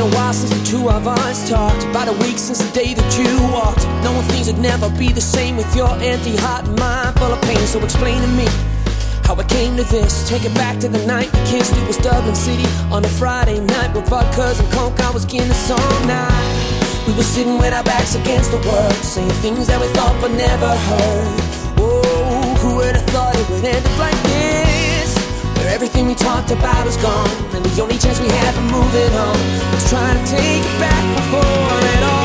been a while since the two of us talked. About a week since the day that you walked. Knowing things would never be the same with your empty heart and mind full of pain. So explain to me how I came to this. Take it back to the night we kissed. It was Dublin City on a Friday night with vodkas and coke. I was Guinness all night. We were sitting with our backs against the world, saying things that we thought but never heard. Whoa, who would have thought it would end up like this? Everything we talked about is gone, and the only chance we have of moving on is trying to take it back before it all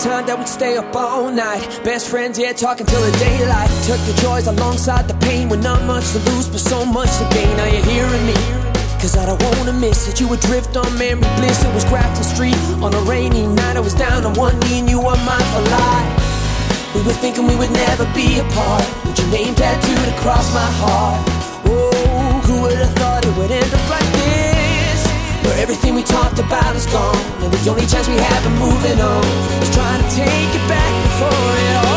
time that we'd stay up all night, best friends, yeah, talking till the daylight. Took the joys alongside the pain, with not much to lose, but so much to gain. Now you're hearing me. Cause I don't wanna miss it. You would drift on memory bliss. It was Grafton Street on a rainy night. I was down on one knee and you were mine for life. We were thinking we would never be apart. With your name tattooed across my heart. Whoa, who would have thought it would end up like this? Everything we talked about is gone. And the only chance we have of moving on is trying to take it back before it all